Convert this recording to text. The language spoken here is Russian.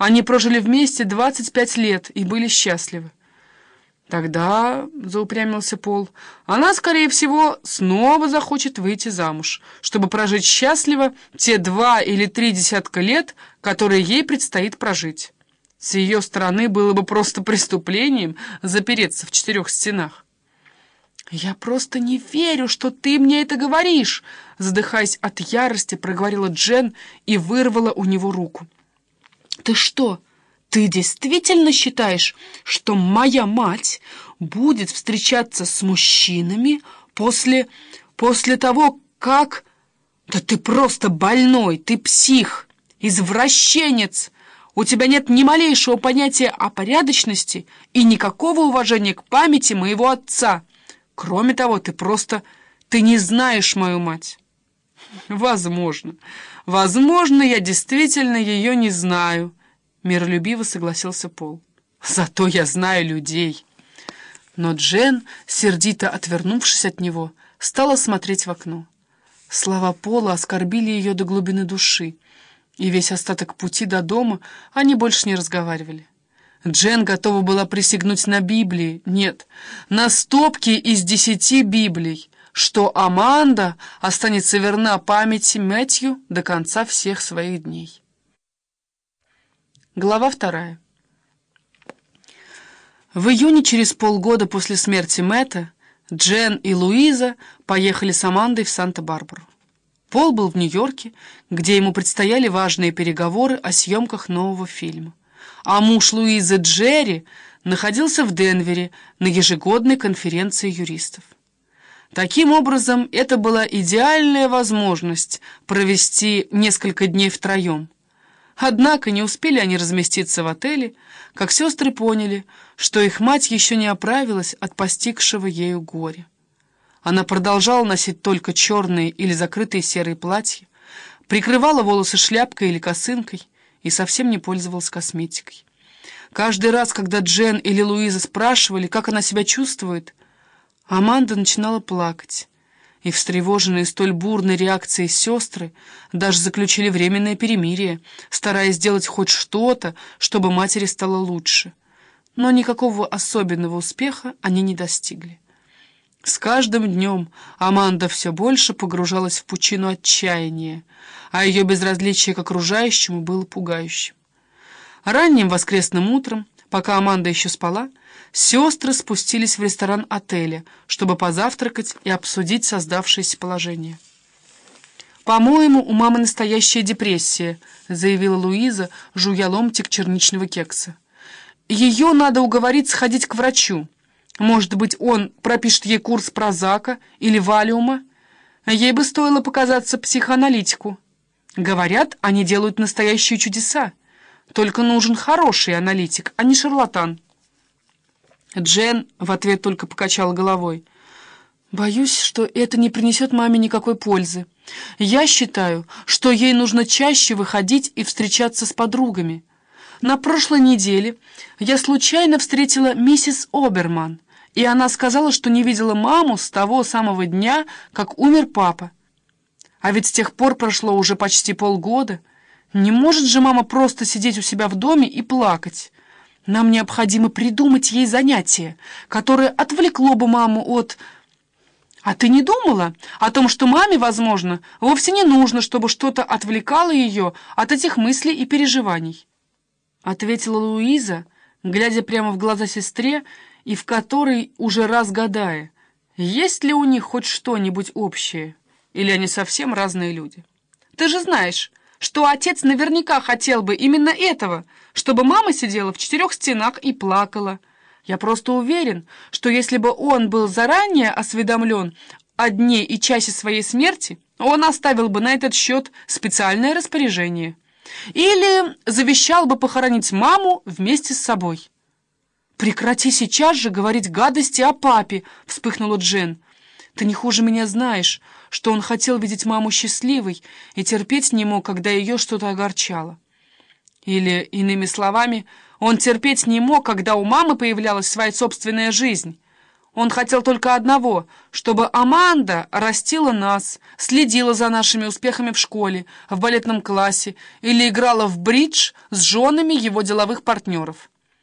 Они прожили вместе 25 лет и были счастливы. Тогда, — заупрямился Пол, — она, скорее всего, снова захочет выйти замуж, чтобы прожить счастливо те два или три десятка лет, которые ей предстоит прожить. С ее стороны было бы просто преступлением запереться в четырех стенах. «Я просто не верю, что ты мне это говоришь!» Задыхаясь от ярости, проговорила Джен и вырвала у него руку. «Ты что, ты действительно считаешь, что моя мать будет встречаться с мужчинами после... после того, как... Да ты просто больной, ты псих, извращенец!» У тебя нет ни малейшего понятия о порядочности и никакого уважения к памяти моего отца. Кроме того, ты просто... ты не знаешь мою мать. Возможно. Возможно, я действительно ее не знаю, миролюбиво согласился Пол. Зато я знаю людей. Но Джен, сердито отвернувшись от него, стала смотреть в окно. Слова Пола оскорбили ее до глубины души, и весь остаток пути до дома они больше не разговаривали. Джен готова была присягнуть на Библии, нет, на стопки из десяти Библий, что Аманда останется верна памяти Мэтью до конца всех своих дней. Глава вторая. В июне, через полгода после смерти Мэтта, Джен и Луиза поехали с Амандой в Санта-Барбару. Пол был в Нью-Йорке, где ему предстояли важные переговоры о съемках нового фильма а муж Луизы Джерри находился в Денвере на ежегодной конференции юристов. Таким образом, это была идеальная возможность провести несколько дней втроем. Однако не успели они разместиться в отеле, как сестры поняли, что их мать еще не оправилась от постигшего ею горя. Она продолжала носить только черные или закрытые серые платья, прикрывала волосы шляпкой или косынкой, и совсем не пользовалась косметикой. Каждый раз, когда Джен или Луиза спрашивали, как она себя чувствует, Аманда начинала плакать. И встревоженные столь бурной реакцией сестры даже заключили временное перемирие, стараясь сделать хоть что-то, чтобы матери стало лучше. Но никакого особенного успеха они не достигли. С каждым днем Аманда все больше погружалась в пучину отчаяния, а ее безразличие к окружающему было пугающим. Ранним воскресным утром, пока Аманда еще спала, сестры спустились в ресторан отеля, чтобы позавтракать и обсудить создавшееся положение. «По-моему, у мамы настоящая депрессия», — заявила Луиза, жуя ломтик черничного кекса. «Ее надо уговорить сходить к врачу». Может быть, он пропишет ей курс прозака или валиума? Ей бы стоило показаться психоаналитику. Говорят, они делают настоящие чудеса. Только нужен хороший аналитик, а не шарлатан. Джен в ответ только покачала головой. «Боюсь, что это не принесет маме никакой пользы. Я считаю, что ей нужно чаще выходить и встречаться с подругами. На прошлой неделе я случайно встретила миссис Оберман» и она сказала, что не видела маму с того самого дня, как умер папа. А ведь с тех пор прошло уже почти полгода. Не может же мама просто сидеть у себя в доме и плакать. Нам необходимо придумать ей занятие, которое отвлекло бы маму от... А ты не думала о том, что маме, возможно, вовсе не нужно, чтобы что-то отвлекало ее от этих мыслей и переживаний? Ответила Луиза, глядя прямо в глаза сестре, и в которой уже раз гадая, есть ли у них хоть что-нибудь общее, или они совсем разные люди. Ты же знаешь, что отец наверняка хотел бы именно этого, чтобы мама сидела в четырех стенах и плакала. Я просто уверен, что если бы он был заранее осведомлен о дне и часе своей смерти, он оставил бы на этот счет специальное распоряжение. Или завещал бы похоронить маму вместе с собой. «Прекрати сейчас же говорить гадости о папе!» — вспыхнула Джен. «Ты не хуже меня знаешь, что он хотел видеть маму счастливой и терпеть не мог, когда ее что-то огорчало. Или, иными словами, он терпеть не мог, когда у мамы появлялась своя собственная жизнь. Он хотел только одного, чтобы Аманда растила нас, следила за нашими успехами в школе, в балетном классе или играла в бридж с женами его деловых партнеров.